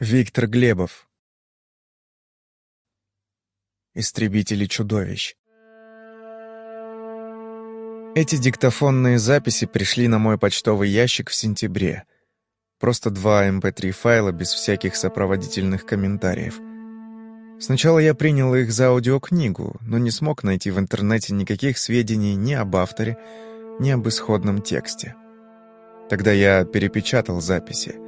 Виктор Глебов. Истребители чудовищ. Эти диктофонные записи пришли на мой почтовый ящик в сентябре. Просто два mp3 эм файла без всяких сопроводительных комментариев. Сначала я принял их за аудиокнигу, но не смог найти в интернете никаких сведений ни об авторе, ни об исходном тексте. Тогда я перепечатал записи —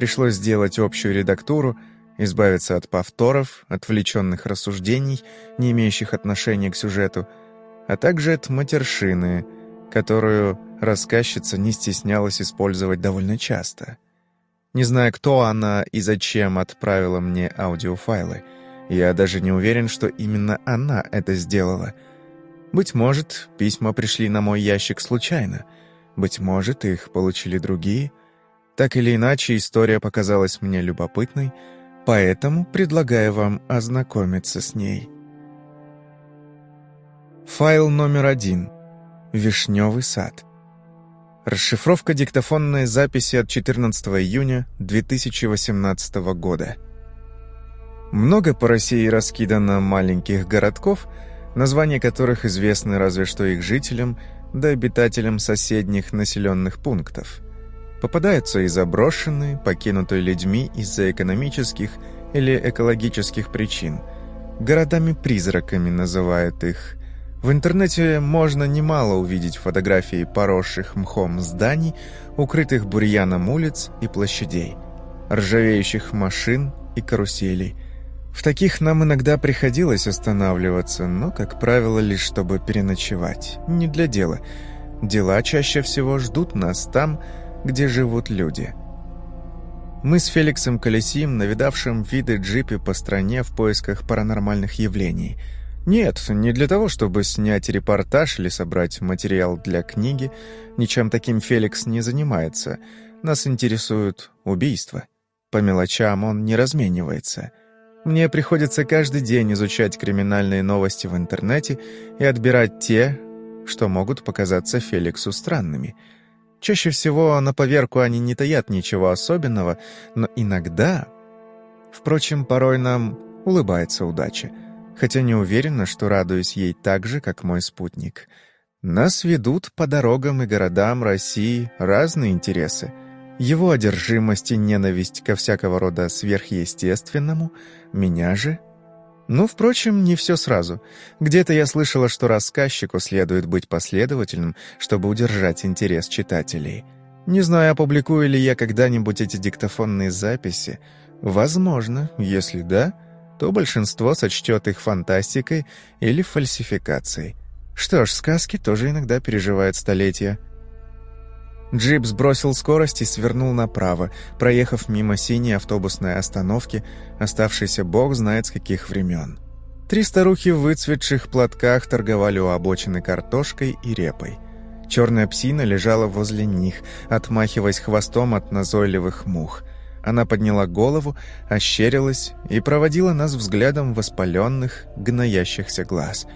Пришлось сделать общую редактуру, избавиться от повторов, отвлеченных рассуждений, не имеющих отношения к сюжету, а также от матершины, которую рассказчица не стеснялась использовать довольно часто. Не зная, кто она и зачем отправила мне аудиофайлы, я даже не уверен, что именно она это сделала. Быть может, письма пришли на мой ящик случайно. Быть может, их получили другие — так или иначе, история показалась мне любопытной, поэтому предлагаю вам ознакомиться с ней. Файл номер один. Вишневый сад. Расшифровка диктофонной записи от 14 июня 2018 года. Много по России раскидано маленьких городков, названия которых известны разве что их жителям да обитателям соседних населенных пунктов – Попадаются и заброшенные, покинутые людьми из-за экономических или экологических причин. Городами-призраками называют их. В интернете можно немало увидеть фотографии поросших мхом зданий, укрытых бурьяном улиц и площадей, ржавеющих машин и каруселей. В таких нам иногда приходилось останавливаться, но, как правило, лишь чтобы переночевать. Не для дела. Дела чаще всего ждут нас там, где живут люди. Мы с Феликсом колесим, навидавшим виды джипе по стране в поисках паранормальных явлений. Нет, не для того, чтобы снять репортаж или собрать материал для книги. Ничем таким Феликс не занимается. Нас интересуют убийства. По мелочам он не разменивается. Мне приходится каждый день изучать криминальные новости в интернете и отбирать те, что могут показаться Феликсу странными — Чаще всего на поверку они не таят ничего особенного, но иногда... Впрочем, порой нам улыбается удача, хотя не уверена, что радуюсь ей так же, как мой спутник. Нас ведут по дорогам и городам России разные интересы. Его одержимость и ненависть ко всякого рода сверхъестественному, меня же ну, впрочем, не все сразу. Где-то я слышала, что рассказчику следует быть последовательным, чтобы удержать интерес читателей. Не знаю, опубликую ли я когда-нибудь эти диктофонные записи. Возможно, если да, то большинство сочтет их фантастикой или фальсификацией. Что ж, сказки тоже иногда переживают столетия. Джип сбросил скорость и свернул направо, проехав мимо синей автобусной остановки, оставшейся бог знает с каких времен. Три старухи в выцветших платках торговали у обочины картошкой и репой. Черная псина лежала возле них, отмахиваясь хвостом от назойливых мух. Она подняла голову, ощерилась и проводила нас взглядом воспаленных, гноящихся глаз.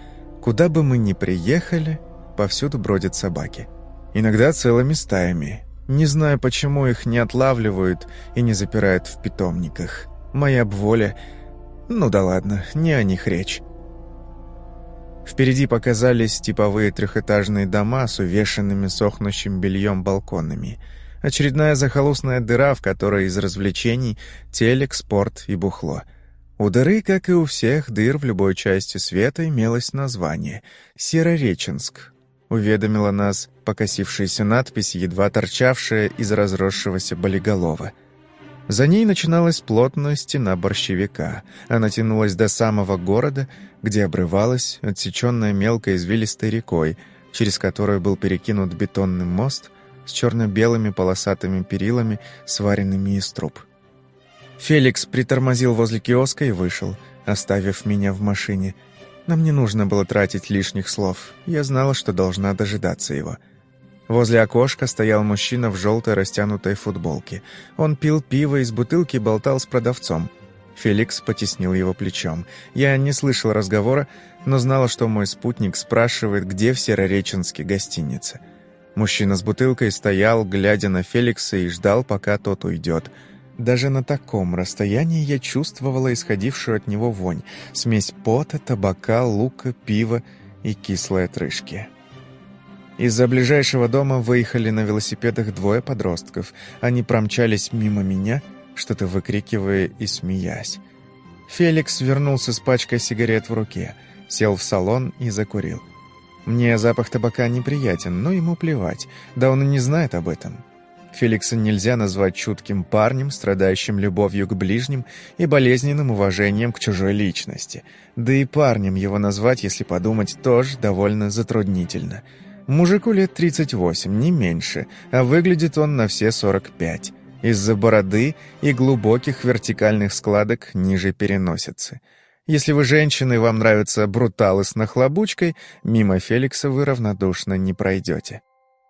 Куда бы мы ни приехали, повсюду бродят собаки. Иногда целыми стаями. Не знаю, почему их не отлавливают и не запирают в питомниках. Моя бволя... Ну да ладно, не о них речь. Впереди показались типовые трехэтажные дома с увешанными сохнущим бельем балконами. Очередная захолустная дыра, в которой из развлечений телек, спорт и бухло. У дыры, как и у всех дыр в любой части света, имелось название — Серореченск, уведомила нас покосившаяся надпись, едва торчавшая из разросшегося болиголова. За ней начиналась плотная стена борщевика. Она тянулась до самого города, где обрывалась, отсеченная мелкой извилистой рекой, через которую был перекинут бетонный мост с черно-белыми полосатыми перилами, сваренными из труб. Феликс притормозил возле киоска и вышел, оставив меня в машине — нам не нужно было тратить лишних слов. Я знала, что должна дожидаться его. Возле окошка стоял мужчина в желтой растянутой футболке. Он пил пиво из бутылки и болтал с продавцом. Феликс потеснил его плечом. Я не слышал разговора, но знала, что мой спутник спрашивает, где в Серореченске гостиница. Мужчина с бутылкой стоял, глядя на Феликса, и ждал, пока тот уйдет. Даже на таком расстоянии я чувствовала исходившую от него вонь, смесь пота, табака, лука, пива и кислой отрыжки. Из-за ближайшего дома выехали на велосипедах двое подростков. Они промчались мимо меня, что-то выкрикивая и смеясь. Феликс вернулся с пачкой сигарет в руке, сел в салон и закурил. Мне запах табака неприятен, но ему плевать, да он и не знает об этом. Феликса нельзя назвать чутким парнем, страдающим любовью к ближним и болезненным уважением к чужой личности. Да и парнем его назвать, если подумать, тоже довольно затруднительно. Мужику лет 38, не меньше, а выглядит он на все 45 из-за бороды и глубоких вертикальных складок ниже переносицы. Если вы женщина и вам нравятся бруталы с нахлобучкой, мимо Феликса вы равнодушно не пройдете.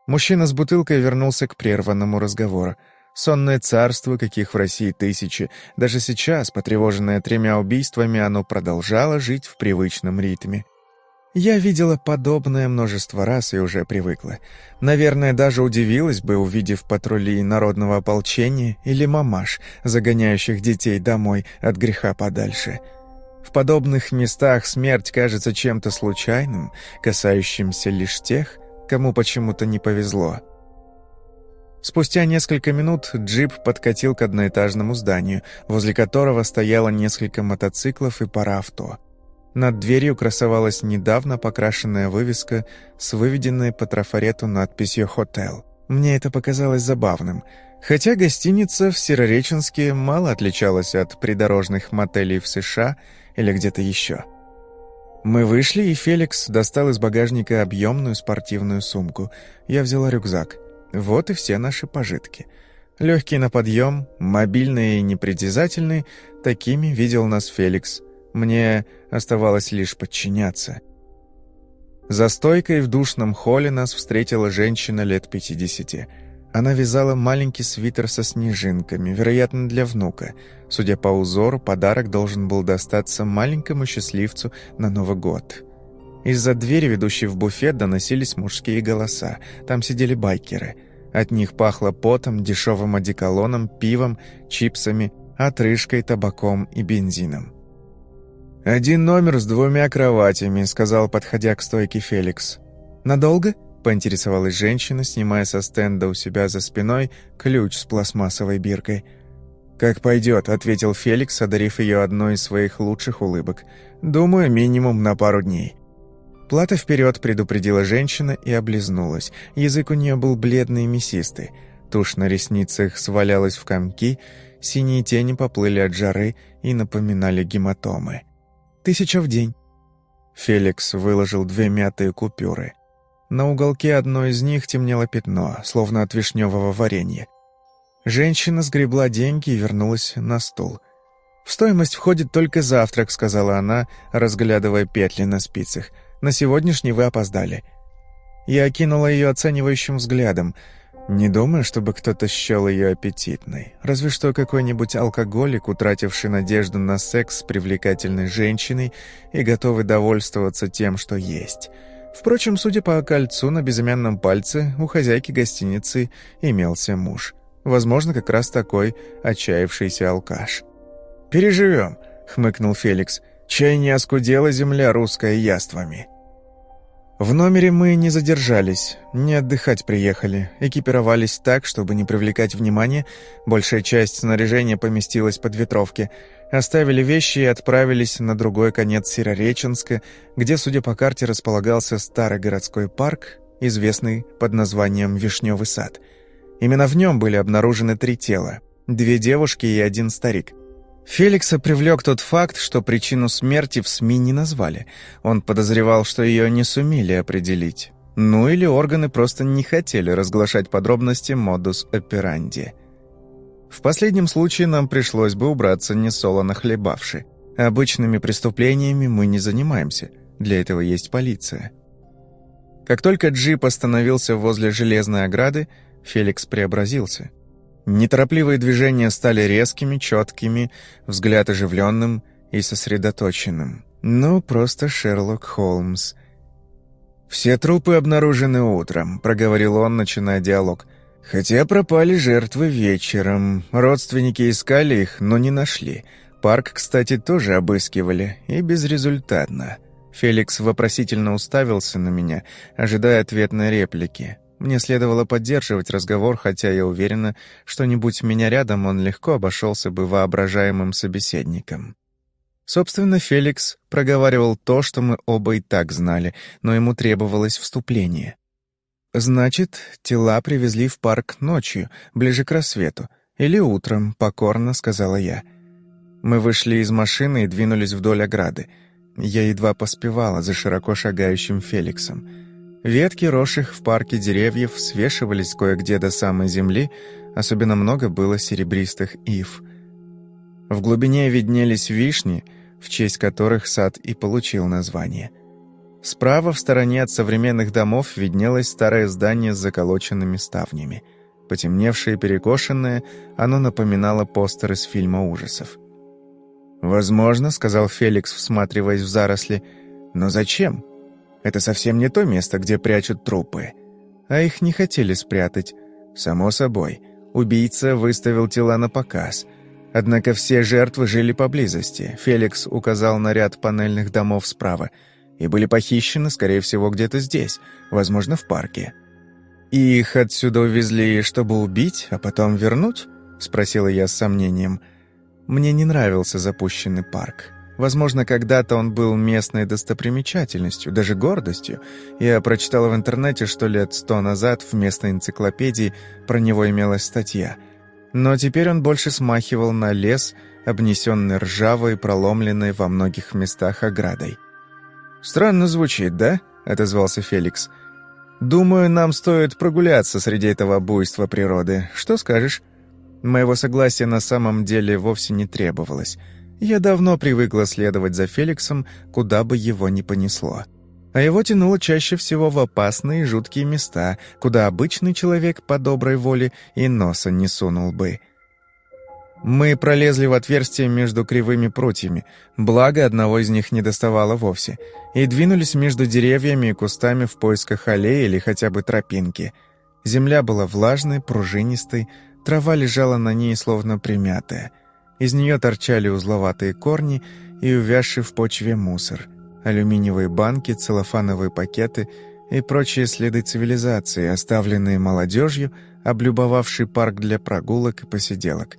Мужчина с бутылкой вернулся к прерванному разговору. Сонное царство, каких в России тысячи. Даже сейчас, потревоженное тремя убийствами, оно продолжало жить в привычном ритме. Я видела подобное множество раз и уже привыкла. Наверное, даже удивилась бы, увидев патрули народного ополчения или мамаш, загоняющих детей домой от греха подальше. В подобных местах смерть кажется чем-то случайным, касающимся лишь тех, кому почему-то не повезло. Спустя несколько минут джип подкатил к одноэтажному зданию, возле которого стояло несколько мотоциклов и пара авто. Над дверью красовалась недавно покрашенная вывеска с выведенной по трафарету надписью «Хотел». Мне это показалось забавным, хотя гостиница в Сирореченске мало отличалась от придорожных мотелей в США или где-то еще. Мы вышли, и Феликс достал из багажника объемную спортивную сумку. Я взяла рюкзак. Вот и все наши пожитки. Легкий на подъем, мобильные и непритязательные, такими видел нас Феликс – мне оставалось лишь подчиняться. За стойкой в душном холле нас встретила женщина лет пятидесяти. Она вязала маленький свитер со снежинками, вероятно, для внука. Судя по узору, подарок должен был достаться маленькому счастливцу на Новый год. Из-за двери, ведущей в буфет, доносились мужские голоса. Там сидели байкеры. От них пахло потом, дешевым одеколоном, пивом, чипсами, отрыжкой, табаком и бензином. «Один номер с двумя кроватями», — сказал, подходя к стойке Феликс. «Надолго?» — поинтересовалась женщина, снимая со стенда у себя за спиной ключ с пластмассовой биркой. «Как пойдет», — ответил Феликс, одарив ее одной из своих лучших улыбок. «Думаю, минимум на пару дней». «Плата вперед», — предупредила женщина и облизнулась. Язык у нее был бледный и мясистый. Тушь на ресницах свалялась в комки, синие тени поплыли от жары и напоминали гематомы. Тысяча в день». Феликс выложил две мятые купюры. На уголке одной из них темнело пятно, словно от вишневого варенья. Женщина сгребла деньги и вернулась на стул. «В стоимость входит только завтрак», — сказала она, разглядывая петли на спицах. «На сегодняшний вы опоздали». Я окинула ее оценивающим взглядом — не думаю, чтобы кто-то счел ее аппетитной. Разве что какой-нибудь алкоголик, утративший надежду на секс с привлекательной женщиной и готовый довольствоваться тем, что есть. Впрочем, судя по кольцу на безымянном пальце, у хозяйки гостиницы имелся муж. Возможно, как раз такой отчаявшийся алкаш. «Переживем», — хмыкнул Феликс. «Чай не оскудела земля русская яствами». В номере мы не задержались, не отдыхать приехали, экипировались так, чтобы не привлекать внимания, большая часть снаряжения поместилась под ветровки, оставили вещи и отправились на другой конец Сирореченска, где, судя по карте, располагался старый городской парк, известный под названием «Вишневый сад». Именно в нем были обнаружены три тела, две девушки и один старик – Феликса привлек тот факт, что причину смерти в СМИ не назвали. Он подозревал, что ее не сумели определить. Ну или органы просто не хотели разглашать подробности модус операнди. В последнем случае нам пришлось бы убраться несолоно хлебавши. Обычными преступлениями мы не занимаемся. Для этого есть полиция. Как только джип остановился возле железной ограды, Феликс преобразился – Неторопливые движения стали резкими, четкими, взгляд оживленным и сосредоточенным. Ну, просто Шерлок Холмс. «Все трупы обнаружены утром», — проговорил он, начиная диалог. Хотя пропали жертвы вечером. Родственники искали их, но не нашли. Парк, кстати, тоже обыскивали, и безрезультатно. Феликс вопросительно уставился на меня, ожидая ответной реплики. Мне следовало поддерживать разговор, хотя я уверена, что не будь меня рядом, он легко обошелся бы воображаемым собеседником. Собственно, Феликс проговаривал то, что мы оба и так знали, но ему требовалось вступление. «Значит, тела привезли в парк ночью, ближе к рассвету, или утром», — покорно сказала я. Мы вышли из машины и двинулись вдоль ограды. Я едва поспевала за широко шагающим Феликсом. Ветки, росших в парке деревьев, свешивались кое-где до самой земли, особенно много было серебристых ив. В глубине виднелись вишни, в честь которых сад и получил название. Справа, в стороне от современных домов, виднелось старое здание с заколоченными ставнями. Потемневшее и перекошенное, оно напоминало постер из фильма ужасов. «Возможно», — сказал Феликс, всматриваясь в заросли. «Но зачем? Это совсем не то место, где прячут трупы. А их не хотели спрятать. Само собой, убийца выставил тела на показ. Однако все жертвы жили поблизости. Феликс указал на ряд панельных домов справа. И были похищены, скорее всего, где-то здесь, возможно, в парке. «И их отсюда увезли, чтобы убить, а потом вернуть?» — спросила я с сомнением. Мне не нравился запущенный парк. Возможно, когда-то он был местной достопримечательностью, даже гордостью. Я прочитала в интернете, что лет сто назад в местной энциклопедии про него имелась статья — но теперь он больше смахивал на лес, обнесенный ржавой, проломленной во многих местах оградой. «Странно звучит, да?» — отозвался Феликс. «Думаю, нам стоит прогуляться среди этого буйства природы. Что скажешь?» Моего согласия на самом деле вовсе не требовалось. Я давно привыкла следовать за Феликсом, куда бы его ни понесло а его тянуло чаще всего в опасные и жуткие места, куда обычный человек по доброй воле и носа не сунул бы. Мы пролезли в отверстие между кривыми прутьями, благо одного из них не доставало вовсе, и двинулись между деревьями и кустами в поисках аллеи или хотя бы тропинки. Земля была влажной, пружинистой, трава лежала на ней словно примятая. Из нее торчали узловатые корни и увязший в почве мусор — алюминиевые банки, целлофановые пакеты и прочие следы цивилизации, оставленные молодежью, облюбовавшей парк для прогулок и посиделок.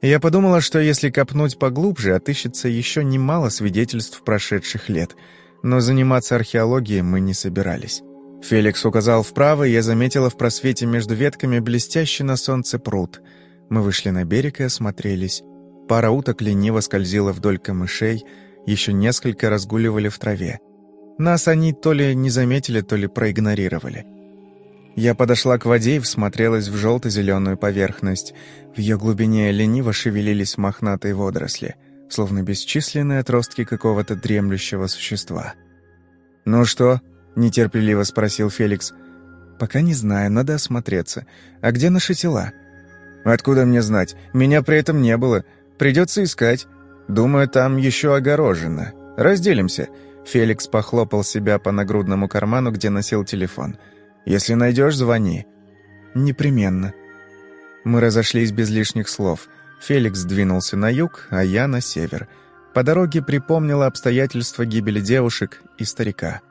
Я подумала, что если копнуть поглубже, отыщется еще немало свидетельств прошедших лет, но заниматься археологией мы не собирались. Феликс указал вправо, и я заметила в просвете между ветками блестящий на солнце пруд. Мы вышли на берег и осмотрелись. Пара уток лениво скользила вдоль камышей, еще несколько разгуливали в траве. Нас они то ли не заметили, то ли проигнорировали. Я подошла к воде и всмотрелась в желто-зеленую поверхность. В ее глубине лениво шевелились мохнатые водоросли, словно бесчисленные отростки какого-то дремлющего существа. «Ну что?» — нетерпеливо спросил Феликс. «Пока не знаю, надо осмотреться. А где наши тела?» «Откуда мне знать? Меня при этом не было. Придется искать». «Думаю, там еще огорожено. Разделимся». Феликс похлопал себя по нагрудному карману, где носил телефон. «Если найдешь, звони». «Непременно». Мы разошлись без лишних слов. Феликс двинулся на юг, а я на север. По дороге припомнила обстоятельства гибели девушек и старика.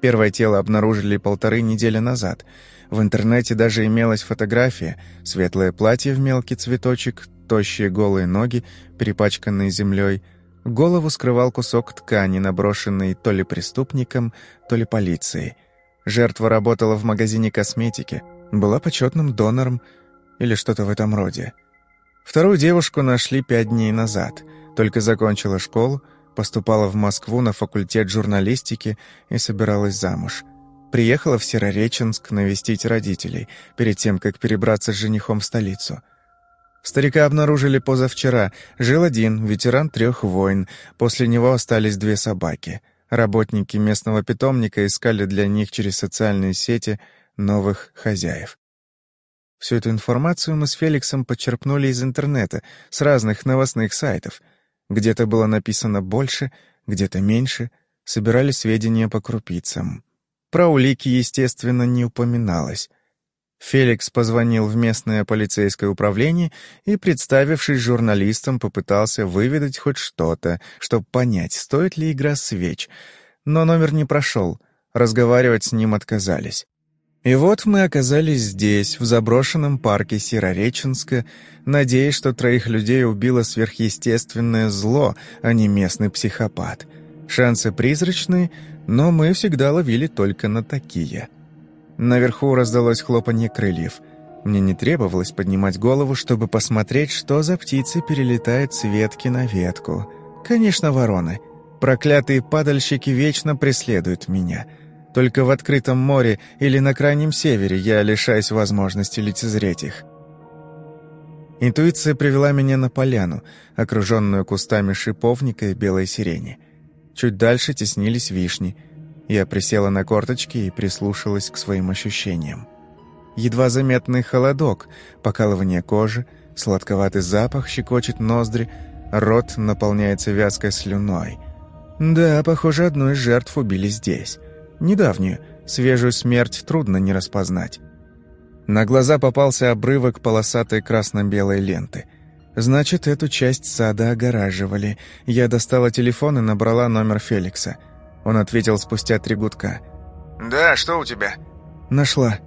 Первое тело обнаружили полторы недели назад. В интернете даже имелась фотография, светлое платье в мелкий цветочек, тощие голые ноги, перепачканные землей. Голову скрывал кусок ткани, наброшенный то ли преступником, то ли полицией. Жертва работала в магазине косметики, была почетным донором или что-то в этом роде. Вторую девушку нашли пять дней назад. Только закончила школу, поступала в Москву на факультет журналистики и собиралась замуж. Приехала в Северореченск навестить родителей, перед тем, как перебраться с женихом в столицу – Старика обнаружили позавчера. Жил один, ветеран трех войн. После него остались две собаки. Работники местного питомника искали для них через социальные сети новых хозяев. Всю эту информацию мы с Феликсом подчерпнули из интернета, с разных новостных сайтов. Где-то было написано больше, где-то меньше, собирали сведения по крупицам. Про улики, естественно, не упоминалось. Феликс позвонил в местное полицейское управление и, представившись журналистом, попытался выведать хоть что-то, чтобы понять, стоит ли игра свеч. Но номер не прошел, разговаривать с ним отказались. И вот мы оказались здесь, в заброшенном парке Сирореченска, надеясь, что троих людей убило сверхъестественное зло, а не местный психопат. Шансы призрачные, но мы всегда ловили только на такие — Наверху раздалось хлопанье крыльев. Мне не требовалось поднимать голову, чтобы посмотреть, что за птицы перелетают с ветки на ветку. Конечно, вороны. Проклятые падальщики вечно преследуют меня. Только в открытом море или на крайнем севере я лишаюсь возможности лицезреть их. Интуиция привела меня на поляну, окруженную кустами шиповника и белой сирени. Чуть дальше теснились вишни — я присела на корточки и прислушалась к своим ощущениям. Едва заметный холодок, покалывание кожи, сладковатый запах щекочет ноздри, рот наполняется вязкой слюной. Да, похоже, одну из жертв убили здесь. Недавнюю, свежую смерть трудно не распознать. На глаза попался обрывок полосатой красно-белой ленты. Значит, эту часть сада огораживали. Я достала телефон и набрала номер Феликса — он ответил спустя три гудка. «Да, что у тебя?» «Нашла».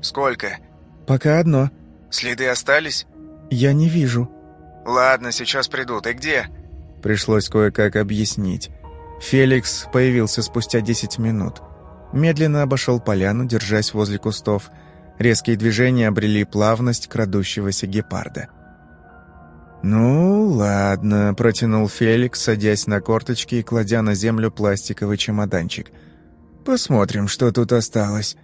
«Сколько?» «Пока одно». «Следы остались?» «Я не вижу». «Ладно, сейчас приду. Ты где?» Пришлось кое-как объяснить. Феликс появился спустя десять минут. Медленно обошел поляну, держась возле кустов. Резкие движения обрели плавность крадущегося гепарда. «Ну, ладно», — протянул Феликс, садясь на корточки и кладя на землю пластиковый чемоданчик. «Посмотрим, что тут осталось».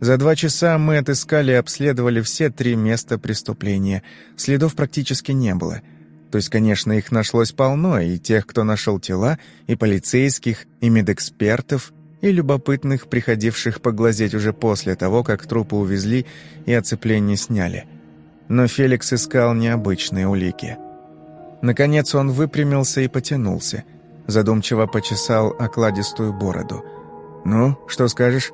За два часа мы отыскали и обследовали все три места преступления. Следов практически не было. То есть, конечно, их нашлось полно, и тех, кто нашел тела, и полицейских, и медэкспертов, и любопытных, приходивших поглазеть уже после того, как трупы увезли и оцепление сняли но Феликс искал необычные улики. Наконец он выпрямился и потянулся, задумчиво почесал окладистую бороду. «Ну, что скажешь?»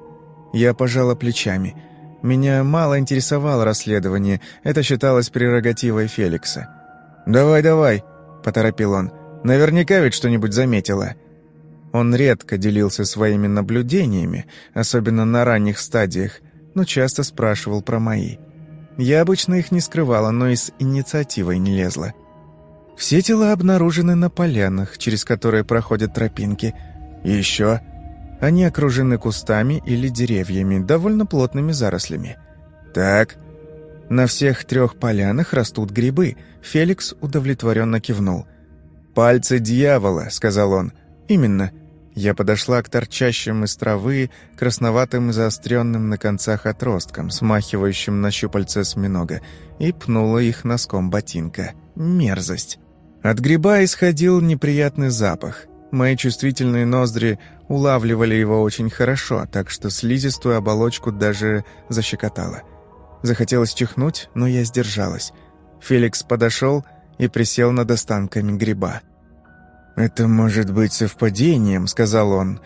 Я пожала плечами. Меня мало интересовало расследование, это считалось прерогативой Феликса. «Давай, давай», — поторопил он. «Наверняка ведь что-нибудь заметила». Он редко делился своими наблюдениями, особенно на ранних стадиях, но часто спрашивал про мои. Я обычно их не скрывала, но и с инициативой не лезла. Все тела обнаружены на полянах, через которые проходят тропинки. И еще они окружены кустами или деревьями, довольно плотными зарослями. Так, на всех трех полянах растут грибы. Феликс удовлетворенно кивнул. «Пальцы дьявола», — сказал он. «Именно. Я подошла к торчащим из травы, красноватым и заостренным на концах отросткам, смахивающим на щупальца осьминога, и пнула их носком ботинка. Мерзость. От гриба исходил неприятный запах. Мои чувствительные ноздри улавливали его очень хорошо, так что слизистую оболочку даже защекотало. Захотелось чихнуть, но я сдержалась. Феликс подошел и присел над останками гриба. «Это может быть совпадением», — сказал он.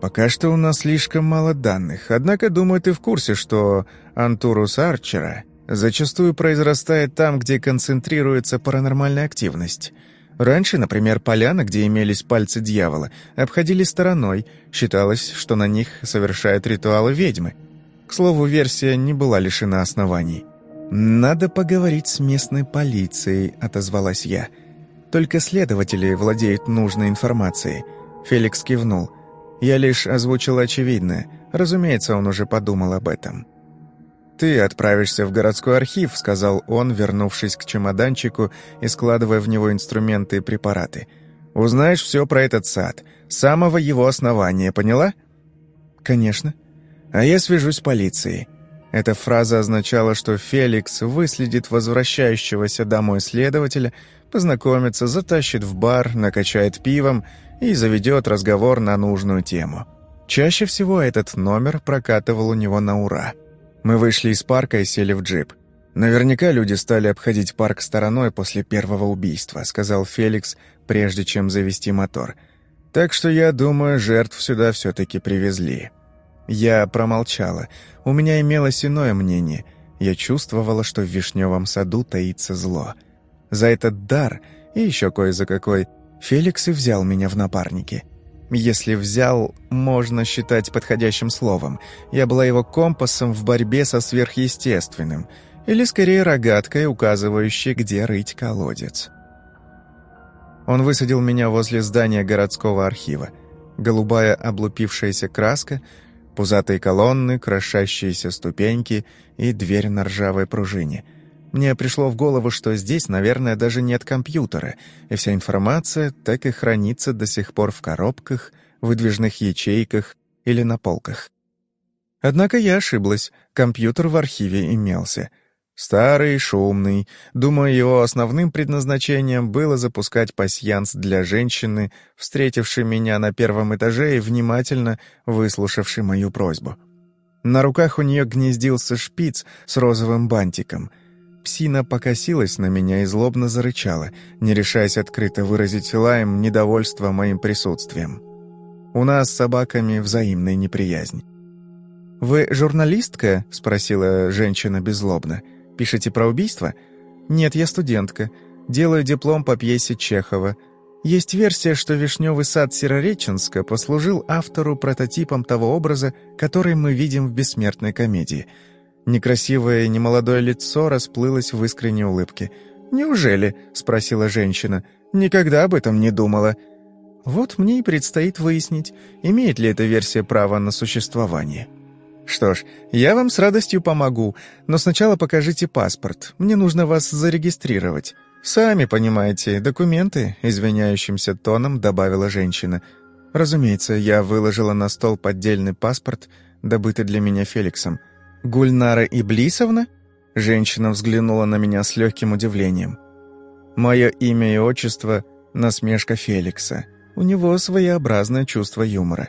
«Пока что у нас слишком мало данных, однако, думаю, ты в курсе, что антурус арчера зачастую произрастает там, где концентрируется паранормальная активность». Раньше, например, поляна, где имелись пальцы дьявола, обходили стороной, считалось, что на них совершают ритуалы ведьмы. К слову, версия не была лишена оснований. «Надо поговорить с местной полицией», — отозвалась я. Только следователи владеют нужной информацией. Феликс кивнул. Я лишь озвучил очевидное. Разумеется, он уже подумал об этом. «Ты отправишься в городской архив», — сказал он, вернувшись к чемоданчику и складывая в него инструменты и препараты. «Узнаешь все про этот сад, с самого его основания, поняла?» «Конечно. А я свяжусь с полицией». Эта фраза означала, что Феликс выследит возвращающегося домой следователя, познакомится, затащит в бар, накачает пивом и заведет разговор на нужную тему. Чаще всего этот номер прокатывал у него на ура. Мы вышли из парка и сели в джип. «Наверняка люди стали обходить парк стороной после первого убийства», сказал Феликс, прежде чем завести мотор. «Так что я думаю, жертв сюда все-таки привезли». Я промолчала. У меня имелось иное мнение. Я чувствовала, что в вишневом саду таится зло. За этот дар и еще кое за какой Феликс и взял меня в напарники. Если взял, можно считать подходящим словом. Я была его компасом в борьбе со сверхъестественным, или скорее рогаткой, указывающей, где рыть колодец. Он высадил меня возле здания городского архива. Голубая облупившаяся краска, пузатые колонны, крошащиеся ступеньки и дверь на ржавой пружине — мне пришло в голову, что здесь, наверное, даже нет компьютера, и вся информация так и хранится до сих пор в коробках, выдвижных ячейках или на полках. Однако я ошиблась, компьютер в архиве имелся. Старый, шумный. Думаю, его основным предназначением было запускать пасьянс для женщины, встретившей меня на первом этаже и внимательно выслушавшей мою просьбу. На руках у нее гнездился шпиц с розовым бантиком — Псина покосилась на меня и злобно зарычала, не решаясь открыто выразить лаем недовольство моим присутствием. У нас с собаками взаимная неприязнь. «Вы журналистка?» — спросила женщина беззлобно. «Пишете про убийство?» «Нет, я студентка. Делаю диплом по пьесе Чехова. Есть версия, что «Вишневый сад» Сирореченска послужил автору прототипом того образа, который мы видим в «Бессмертной комедии». Некрасивое немолодое лицо расплылось в искренней улыбке. «Неужели?» — спросила женщина. «Никогда об этом не думала». «Вот мне и предстоит выяснить, имеет ли эта версия право на существование». «Что ж, я вам с радостью помогу, но сначала покажите паспорт. Мне нужно вас зарегистрировать». «Сами понимаете, документы», — извиняющимся тоном добавила женщина. «Разумеется, я выложила на стол поддельный паспорт, добытый для меня Феликсом. «Гульнара Иблисовна?» Женщина взглянула на меня с легким удивлением. «Мое имя и отчество — насмешка Феликса. У него своеобразное чувство юмора.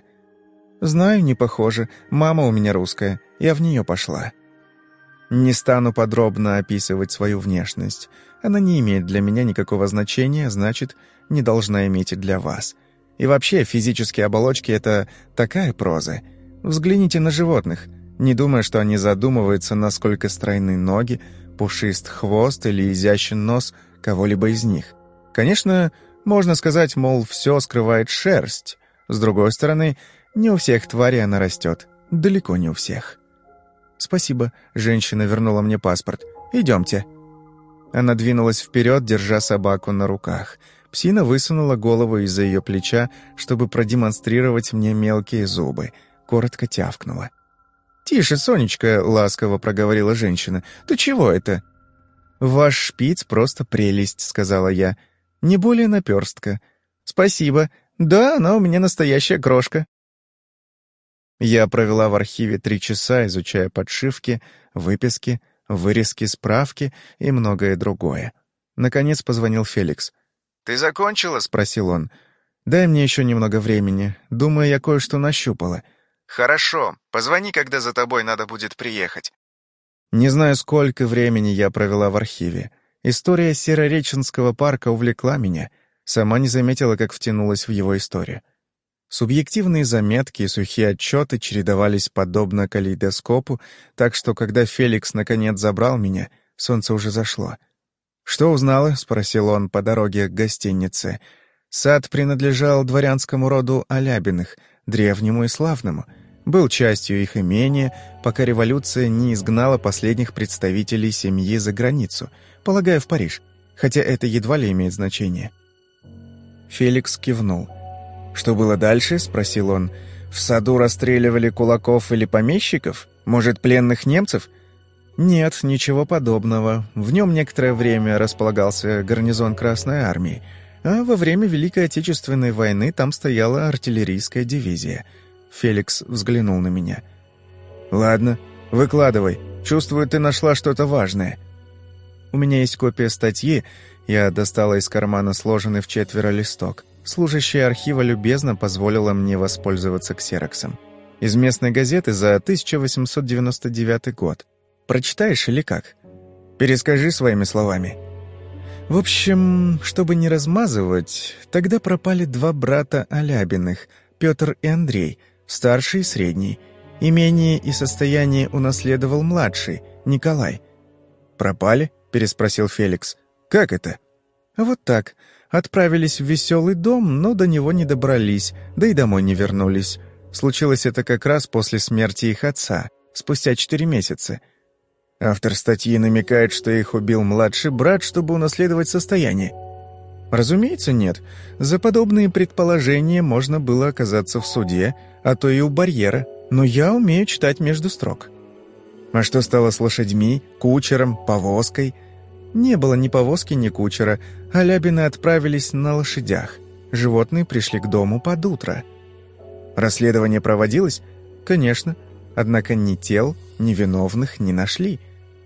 Знаю, не похоже. Мама у меня русская. Я в нее пошла. Не стану подробно описывать свою внешность. Она не имеет для меня никакого значения, значит, не должна иметь и для вас. И вообще, физические оболочки — это такая проза. Взгляните на животных — не думая, что они задумываются, насколько стройны ноги, пушист хвост или изящен нос кого-либо из них. Конечно, можно сказать, мол, все скрывает шерсть. С другой стороны, не у всех тварей она растет. Далеко не у всех. «Спасибо», — женщина вернула мне паспорт. «Идемте». Она двинулась вперед, держа собаку на руках. Псина высунула голову из-за ее плеча, чтобы продемонстрировать мне мелкие зубы. Коротко тявкнула. «Тише, Сонечка», — ласково проговорила женщина. «Ты чего это?» «Ваш шпиц просто прелесть», — сказала я. «Не более наперстка». «Спасибо. Да, она у меня настоящая крошка». Я провела в архиве три часа, изучая подшивки, выписки, вырезки, справки и многое другое. Наконец позвонил Феликс. «Ты закончила?» — спросил он. «Дай мне еще немного времени. Думаю, я кое-что нащупала». «Хорошо. Позвони, когда за тобой надо будет приехать». Не знаю, сколько времени я провела в архиве. История Серореченского парка увлекла меня. Сама не заметила, как втянулась в его историю. Субъективные заметки и сухие отчеты чередовались подобно калейдоскопу, так что, когда Феликс наконец забрал меня, солнце уже зашло. «Что узнала?» — спросил он по дороге к гостинице. Сад принадлежал дворянскому роду Алябиных, древнему и славному — был частью их имения, пока революция не изгнала последних представителей семьи за границу, полагаю, в Париж, хотя это едва ли имеет значение. Феликс кивнул. «Что было дальше?» — спросил он. «В саду расстреливали кулаков или помещиков? Может, пленных немцев?» «Нет, ничего подобного. В нем некоторое время располагался гарнизон Красной Армии, а во время Великой Отечественной войны там стояла артиллерийская дивизия — Феликс взглянул на меня. «Ладно, выкладывай. Чувствую, ты нашла что-то важное». «У меня есть копия статьи». Я достала из кармана сложенный в четверо листок. Служащая архива любезно позволила мне воспользоваться ксероксом. Из местной газеты за 1899 год. Прочитаешь или как? Перескажи своими словами. В общем, чтобы не размазывать, тогда пропали два брата Алябиных, Петр и Андрей – старший средний. Имение и состояние унаследовал младший, Николай. «Пропали?» — переспросил Феликс. «Как это?» «Вот так. Отправились в веселый дом, но до него не добрались, да и домой не вернулись. Случилось это как раз после смерти их отца, спустя четыре месяца. Автор статьи намекает, что их убил младший брат, чтобы унаследовать состояние. Разумеется, нет. За подобные предположения можно было оказаться в суде, а то и у барьера. Но я умею читать между строк. А что стало с лошадьми, кучером, повозкой? Не было ни повозки, ни кучера, а Лябины отправились на лошадях. Животные пришли к дому под утро. Расследование проводилось? Конечно. Однако ни тел, ни виновных не нашли.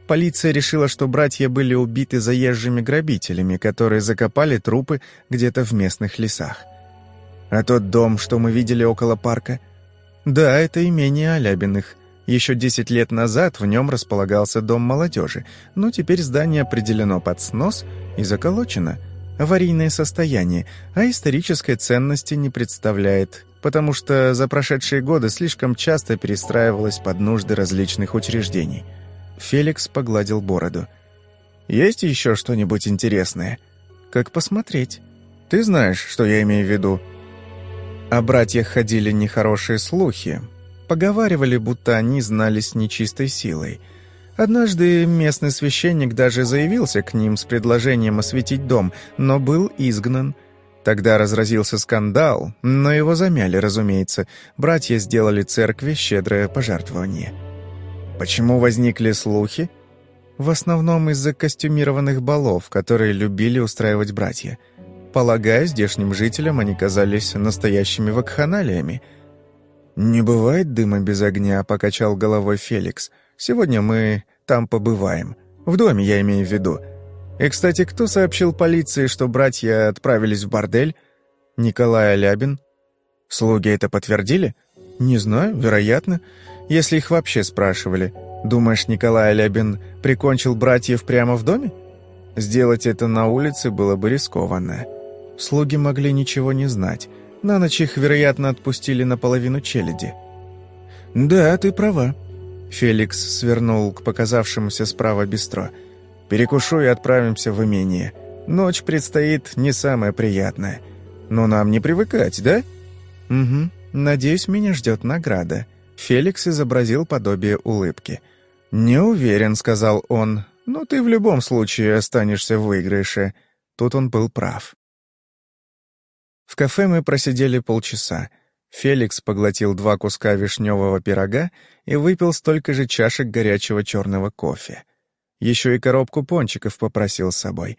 Полиция решила, что братья были убиты заезжими грабителями, которые закопали трупы где-то в местных лесах. А тот дом, что мы видели около парка? Да, это имение Алябиных. Еще 10 лет назад в нем располагался дом молодежи, но теперь здание определено под снос и заколочено. Аварийное состояние, а исторической ценности не представляет, потому что за прошедшие годы слишком часто перестраивалось под нужды различных учреждений. Феликс погладил бороду. «Есть еще что-нибудь интересное?» «Как посмотреть?» «Ты знаешь, что я имею в виду?» О братьях ходили нехорошие слухи, Поговаривали, будто они знали с нечистой силой. Однажды местный священник даже заявился к ним с предложением осветить дом, но был изгнан. Тогда разразился скандал, но его замяли, разумеется. Братья сделали церкви щедрое пожертвование. Почему возникли слухи? В основном из-за костюмированных балов, которые любили устраивать братья. Полагаю, здешним жителям они казались настоящими вакханалиями – «Не бывает дыма без огня», — покачал головой Феликс. «Сегодня мы там побываем. В доме, я имею в виду. И, кстати, кто сообщил полиции, что братья отправились в бордель? Николай Алябин. Слуги это подтвердили? Не знаю, вероятно. Если их вообще спрашивали. Думаешь, Николай Алябин прикончил братьев прямо в доме? Сделать это на улице было бы рискованно. Слуги могли ничего не знать». На ночь их, вероятно, отпустили наполовину челяди. «Да, ты права». Феликс свернул к показавшемуся справа бистро. «Перекушу и отправимся в имение. Ночь предстоит не самая приятная. Но нам не привыкать, да?» «Угу. Надеюсь, меня ждет награда». Феликс изобразил подобие улыбки. «Не уверен», — сказал он. «Но ты в любом случае останешься в выигрыше». Тут он был прав. В кафе мы просидели полчаса. Феликс поглотил два куска вишневого пирога и выпил столько же чашек горячего черного кофе. Еще и коробку пончиков попросил с собой.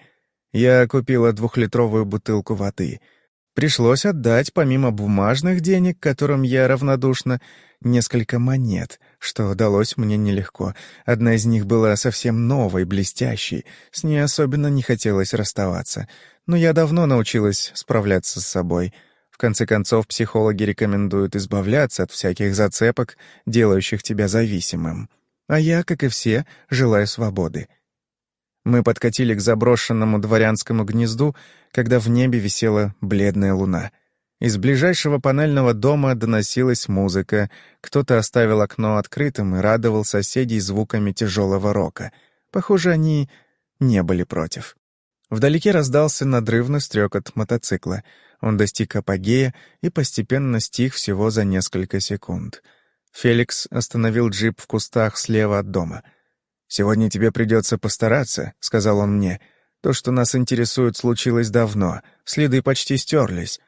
Я купила двухлитровую бутылку воды — Пришлось отдать, помимо бумажных денег, которым я равнодушна, несколько монет, что далось мне нелегко. Одна из них была совсем новой, блестящей, с ней особенно не хотелось расставаться. Но я давно научилась справляться с собой. В конце концов, психологи рекомендуют избавляться от всяких зацепок, делающих тебя зависимым. А я, как и все, желаю свободы. Мы подкатили к заброшенному дворянскому гнезду, когда в небе висела бледная луна. Из ближайшего панельного дома доносилась музыка, кто-то оставил окно открытым и радовал соседей звуками тяжелого рока. Похоже, они не были против. Вдалеке раздался надрывный стрекот мотоцикла. Он достиг апогея и постепенно стих всего за несколько секунд. Феликс остановил джип в кустах слева от дома — «Сегодня тебе придется постараться», — сказал он мне. «То, что нас интересует, случилось давно. Следы почти стерлись».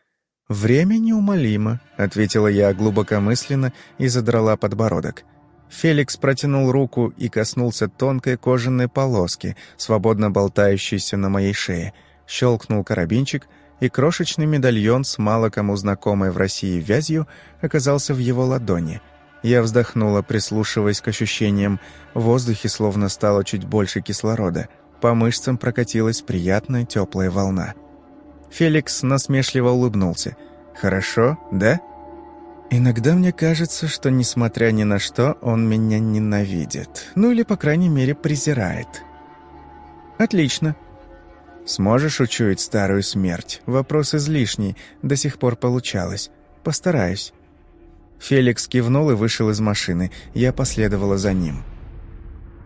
«Время неумолимо», — ответила я глубокомысленно и задрала подбородок. Феликс протянул руку и коснулся тонкой кожаной полоски, свободно болтающейся на моей шее. Щелкнул карабинчик, и крошечный медальон с мало кому знакомой в России вязью оказался в его ладони — я вздохнула, прислушиваясь к ощущениям. В воздухе словно стало чуть больше кислорода. По мышцам прокатилась приятная теплая волна. Феликс насмешливо улыбнулся. «Хорошо, да?» «Иногда мне кажется, что, несмотря ни на что, он меня ненавидит. Ну или, по крайней мере, презирает». «Отлично», «Сможешь учуять старую смерть?» Вопрос излишний, до сих пор получалось. «Постараюсь». Феликс кивнул и вышел из машины. Я последовала за ним.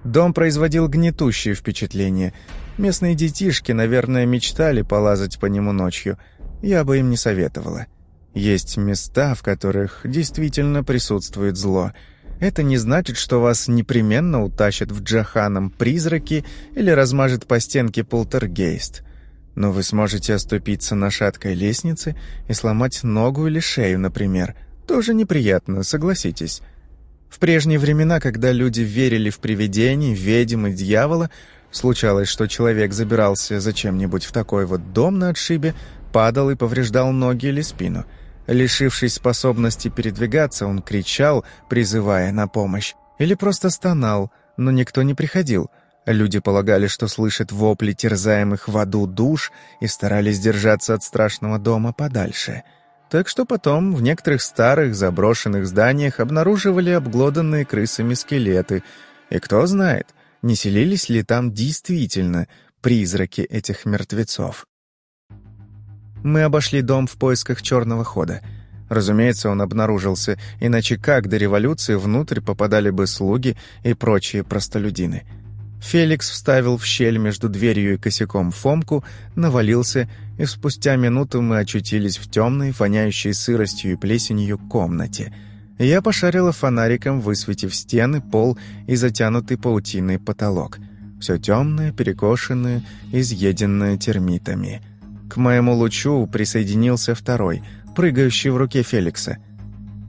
Дом производил гнетущее впечатление. Местные детишки, наверное, мечтали полазать по нему ночью. Я бы им не советовала. Есть места, в которых действительно присутствует зло. Это не значит, что вас непременно утащат в джаханом призраки или размажет по стенке полтергейст. Но вы сможете оступиться на шаткой лестнице и сломать ногу или шею, например. Тоже неприятно, согласитесь. В прежние времена, когда люди верили в привидений, ведьм и дьявола, случалось, что человек забирался зачем-нибудь в такой вот дом на отшибе, падал и повреждал ноги или спину – Лишившись способности передвигаться, он кричал, призывая на помощь, или просто стонал, но никто не приходил. Люди полагали, что слышат вопли терзаемых в аду душ и старались держаться от страшного дома подальше. Так что потом в некоторых старых заброшенных зданиях обнаруживали обглоданные крысами скелеты, и кто знает, не селились ли там действительно призраки этих мертвецов. Мы обошли дом в поисках черного хода. Разумеется, он обнаружился, иначе как до революции внутрь попадали бы слуги и прочие простолюдины. Феликс вставил в щель между дверью и косяком Фомку, навалился, и спустя минуту мы очутились в темной, воняющей сыростью и плесенью комнате. Я пошарила фонариком, высветив стены, пол и затянутый паутиной потолок. Все темное, перекошенное, изъеденное термитами — к моему лучу присоединился второй, прыгающий в руке Феликса.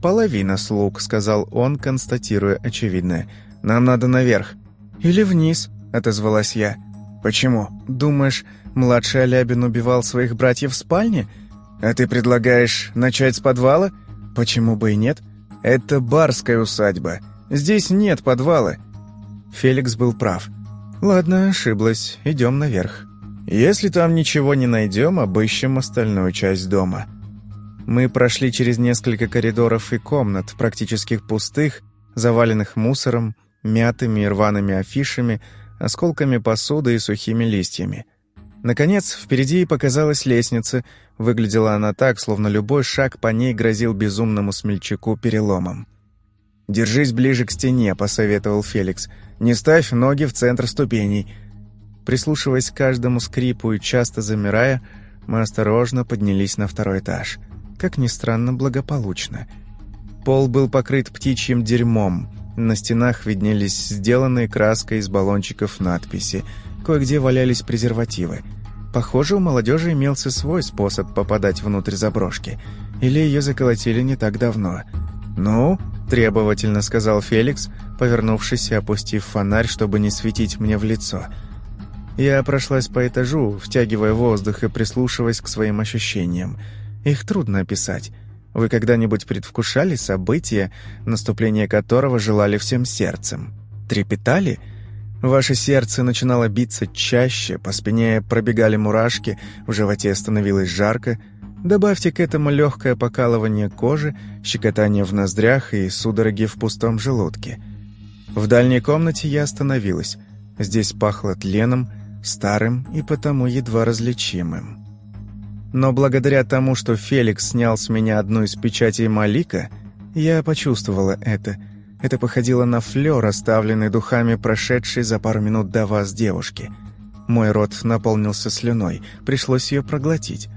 «Половина слуг», — сказал он, констатируя очевидное. «Нам надо наверх». «Или вниз», — отозвалась я. «Почему? Думаешь, младший Алябин убивал своих братьев в спальне? А ты предлагаешь начать с подвала? Почему бы и нет? Это барская усадьба. Здесь нет подвала». Феликс был прав. «Ладно, ошиблась. Идем наверх». Если там ничего не найдем, обыщем остальную часть дома. Мы прошли через несколько коридоров и комнат, практически пустых, заваленных мусором, мятыми и рваными афишами, осколками посуды и сухими листьями. Наконец, впереди показалась лестница. Выглядела она так, словно любой шаг по ней грозил безумному смельчаку переломом. «Держись ближе к стене», — посоветовал Феликс. «Не ставь ноги в центр ступеней. Прислушиваясь к каждому скрипу и часто замирая, мы осторожно поднялись на второй этаж. Как ни странно, благополучно. Пол был покрыт птичьим дерьмом. На стенах виднелись сделанные краской из баллончиков надписи. Кое-где валялись презервативы. Похоже, у молодежи имелся свой способ попадать внутрь заброшки. Или ее заколотили не так давно. «Ну?» – требовательно сказал Феликс, повернувшись и опустив фонарь, чтобы не светить мне в лицо – я прошлась по этажу, втягивая воздух и прислушиваясь к своим ощущениям. Их трудно описать. Вы когда-нибудь предвкушали событие, наступление которого желали всем сердцем? Трепетали? Ваше сердце начинало биться чаще, по спине пробегали мурашки, в животе становилось жарко. Добавьте к этому легкое покалывание кожи, щекотание в ноздрях и судороги в пустом желудке. В дальней комнате я остановилась. Здесь пахло тленом, старым и потому едва различимым. Но благодаря тому, что Феликс снял с меня одну из печатей Малика, я почувствовала это. Это походило на флёр, оставленный духами прошедшей за пару минут до вас девушки. Мой рот наполнился слюной, пришлось ее проглотить.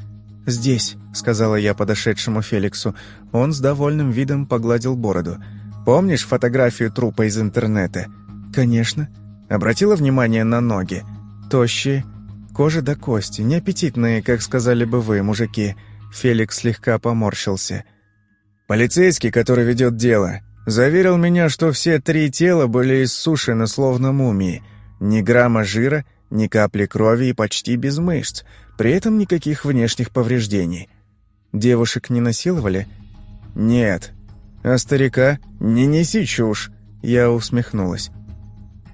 «Здесь», — сказала я подошедшему Феликсу. Он с довольным видом погладил бороду. «Помнишь фотографию трупа из интернета?» «Конечно». Обратила внимание на ноги. Тощие, кожа до кости, неаппетитные, как сказали бы вы, мужики. Феликс слегка поморщился. Полицейский, который ведет дело, заверил меня, что все три тела были иссушены словно мумии. Ни грамма жира, ни капли крови и почти без мышц, при этом никаких внешних повреждений. Девушек не насиловали? Нет. А старика? Не неси чушь. Я усмехнулась.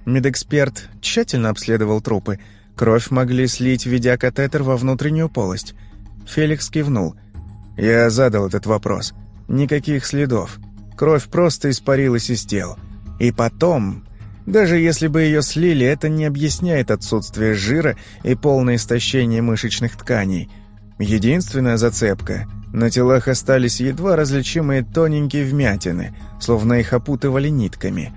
Медэксперт тщательно обследовал трупы. Кровь могли слить, введя катетер во внутреннюю полость. Феликс кивнул. «Я задал этот вопрос. Никаких следов. Кровь просто испарилась из тел. И потом, даже если бы ее слили, это не объясняет отсутствие жира и полное истощение мышечных тканей. Единственная зацепка На телах остались едва различимые тоненькие вмятины, словно их опутывали нитками.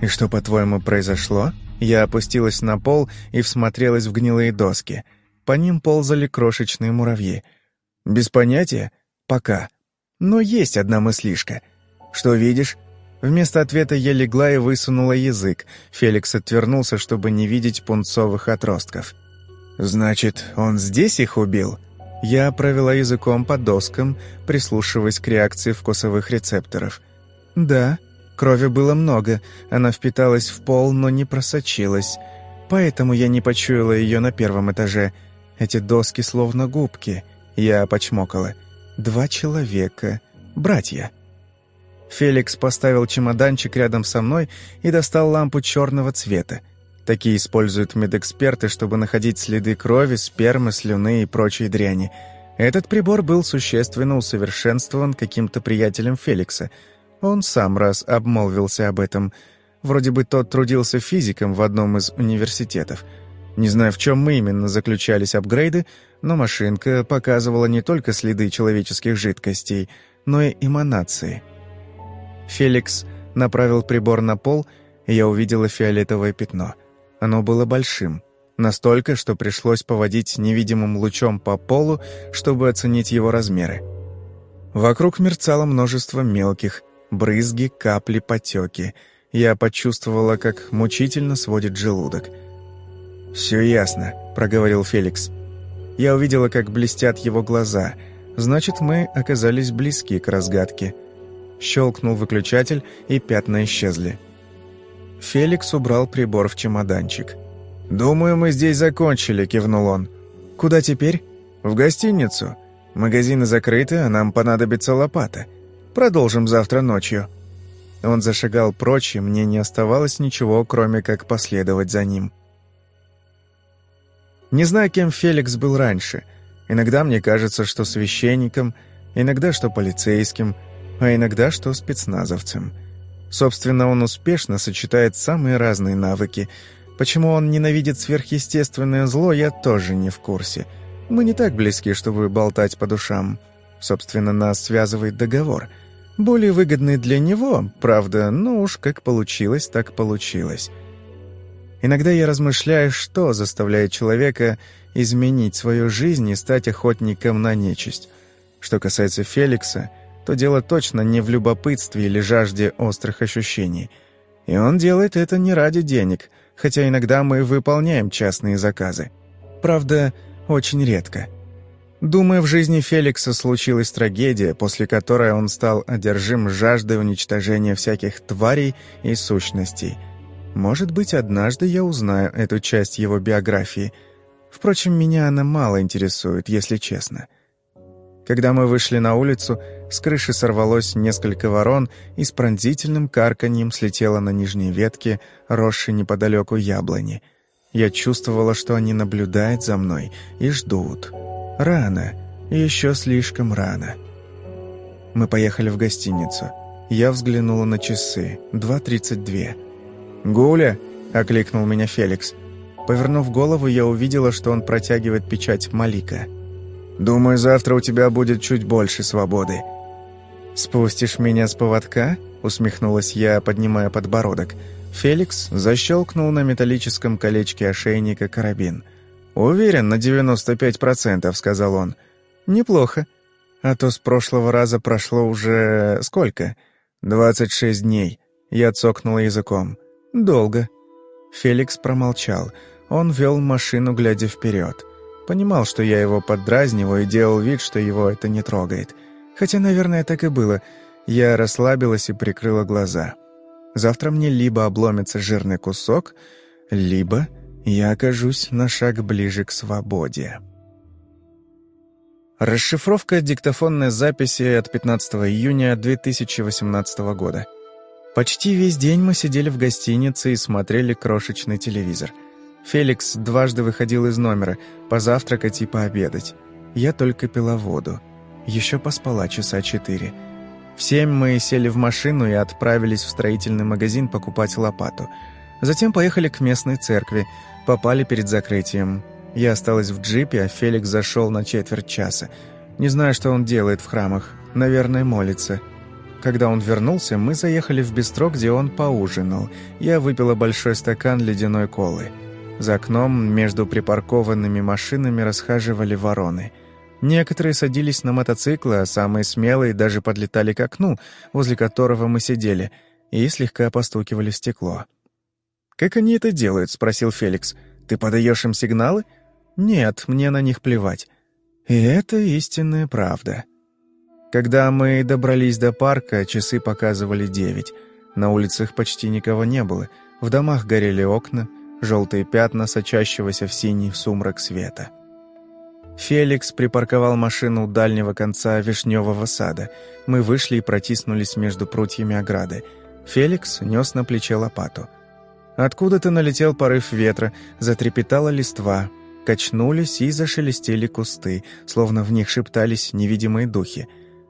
«И что, по-твоему, произошло?» Я опустилась на пол и всмотрелась в гнилые доски. По ним ползали крошечные муравьи. «Без понятия? Пока. Но есть одна мыслишка. Что видишь?» Вместо ответа я легла и высунула язык. Феликс отвернулся, чтобы не видеть пунцовых отростков. «Значит, он здесь их убил?» Я провела языком по доскам, прислушиваясь к реакции вкусовых рецепторов. «Да, крови было много, она впиталась в пол, но не просочилась. Поэтому я не почуяла ее на первом этаже. Эти доски словно губки». Я почмокала. «Два человека. Братья». Феликс поставил чемоданчик рядом со мной и достал лампу черного цвета. Такие используют медэксперты, чтобы находить следы крови, спермы, слюны и прочей дряни. Этот прибор был существенно усовершенствован каким-то приятелем Феликса. Он сам раз обмолвился об этом. Вроде бы тот трудился физиком в одном из университетов. Не знаю, в чем именно заключались апгрейды, но машинка показывала не только следы человеческих жидкостей, но и эманации – Феликс направил прибор на пол, и я увидела фиолетовое пятно. Оно было большим, настолько, что пришлось поводить невидимым лучом по полу, чтобы оценить его размеры. Вокруг мерцало множество мелких, брызги, капли, потеки. Я почувствовала, как мучительно сводит желудок. «Все ясно», — проговорил Феликс. Я увидела, как блестят его глаза. Значит, мы оказались близки к разгадке. Щелкнул выключатель, и пятна исчезли. Феликс убрал прибор в чемоданчик. «Думаю, мы здесь закончили», — кивнул он. «Куда теперь?» «В гостиницу. Магазины закрыты, а нам понадобится лопата. Продолжим завтра ночью». Он зашагал прочь, и мне не оставалось ничего, кроме как последовать за ним. Не знаю, кем Феликс был раньше. Иногда мне кажется, что священником, иногда что полицейским — а иногда что спецназовцем. Собственно, он успешно сочетает самые разные навыки. Почему он ненавидит сверхъестественное зло, я тоже не в курсе. Мы не так близки, чтобы болтать по душам. Собственно, нас связывает договор. Более выгодный для него, правда, но уж как получилось, так получилось. Иногда я размышляю, что заставляет человека изменить свою жизнь и стать охотником на нечисть. Что касается Феликса — то дело точно не в любопытстве или жажде острых ощущений. И он делает это не ради денег, хотя иногда мы выполняем частные заказы. Правда, очень редко. Думаю, в жизни Феликса случилась трагедия, после которой он стал одержим жаждой уничтожения всяких тварей и сущностей. Может быть, однажды я узнаю эту часть его биографии. Впрочем, меня она мало интересует, если честно. Когда мы вышли на улицу, с крыши сорвалось несколько ворон и с пронзительным карканьем слетело на нижние ветки, росшей неподалеку яблони. Я чувствовала, что они наблюдают за мной и ждут. Рано, еще слишком рано. Мы поехали в гостиницу. Я взглянула на часы. 2.32. «Гуля!» — окликнул меня Феликс. Повернув голову, я увидела, что он протягивает печать Малика. «Думаю, завтра у тебя будет чуть больше свободы. «Спустишь меня с поводка?» — усмехнулась я, поднимая подбородок. Феликс защелкнул на металлическом колечке ошейника карабин. «Уверен, на 95%, — сказал он. «Неплохо. А то с прошлого раза прошло уже... сколько?» «Двадцать шесть дней». Я цокнул языком. «Долго». Феликс промолчал. Он вел машину, глядя вперед. Понимал, что я его поддразниваю и делал вид, что его это не трогает. Хотя, наверное, так и было. Я расслабилась и прикрыла глаза. Завтра мне либо обломится жирный кусок, либо я окажусь на шаг ближе к свободе. Расшифровка диктофонной записи от 15 июня 2018 года. Почти весь день мы сидели в гостинице и смотрели крошечный телевизор. Феликс дважды выходил из номера, позавтракать и пообедать. Я только пила воду. Еще поспала часа четыре. В семь мы сели в машину и отправились в строительный магазин покупать лопату. Затем поехали к местной церкви, попали перед закрытием. Я осталась в джипе, а Феликс зашел на четверть часа. Не знаю, что он делает в храмах. Наверное, молится. Когда он вернулся, мы заехали в бистро, где он поужинал. Я выпила большой стакан ледяной колы. За окном между припаркованными машинами расхаживали вороны. Некоторые садились на мотоциклы, а самые смелые даже подлетали к окну, возле которого мы сидели, и слегка постукивали в стекло. «Как они это делают?» — спросил Феликс. «Ты подаешь им сигналы?» «Нет, мне на них плевать». И это истинная правда. Когда мы добрались до парка, часы показывали девять. На улицах почти никого не было. В домах горели окна, желтые пятна сочащегося в синий сумрак света. Феликс припарковал машину у дальнего конца вишневого сада. Мы вышли и протиснулись между прутьями ограды. Феликс нес на плече лопату. Откуда-то налетел порыв ветра, затрепетала листва, качнулись и зашелестели кусты, словно в них шептались невидимые духи.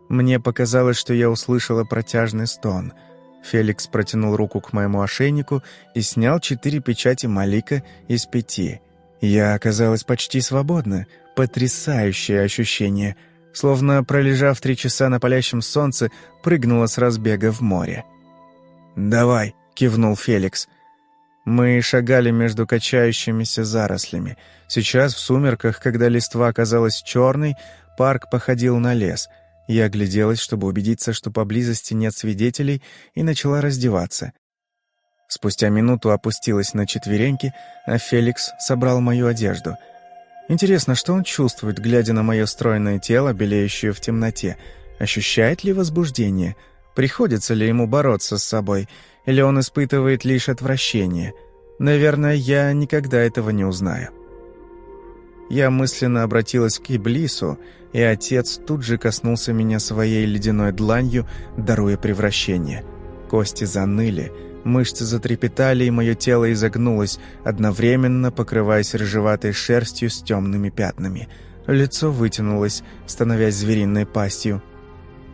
Мне показалось, что я услышала протяжный стон. Феликс протянул руку к моему ошейнику и снял четыре печати Малика из пяти. Я оказалась почти свободна. Потрясающее ощущение. Словно, пролежав три часа на палящем солнце, прыгнула с разбега в море. «Давай», — кивнул Феликс. Мы шагали между качающимися зарослями. Сейчас, в сумерках, когда листва оказалась черной, парк походил на лес. Я огляделась, чтобы убедиться, что поблизости нет свидетелей, и начала раздеваться. Спустя минуту опустилась на четвереньки, а Феликс собрал мою одежду. Интересно, что он чувствует, глядя на мое стройное тело, белеющее в темноте? Ощущает ли возбуждение? Приходится ли ему бороться с собой — или он испытывает лишь отвращение. Наверное, я никогда этого не узнаю. Я мысленно обратилась к Иблису, и отец тут же коснулся меня своей ледяной дланью, даруя превращение. Кости заныли, мышцы затрепетали, и мое тело изогнулось, одновременно покрываясь рыжеватой шерстью с темными пятнами. Лицо вытянулось, становясь звериной пастью.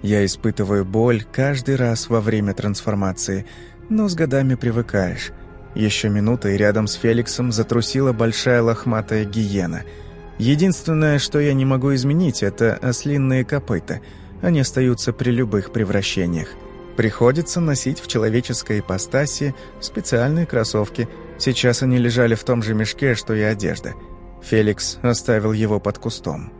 Я испытываю боль каждый раз во время трансформации – но с годами привыкаешь. Еще минута, и рядом с Феликсом затрусила большая лохматая гиена. Единственное, что я не могу изменить, это ослинные копыта. Они остаются при любых превращениях. Приходится носить в человеческой ипостаси специальные кроссовки. Сейчас они лежали в том же мешке, что и одежда. Феликс оставил его под кустом.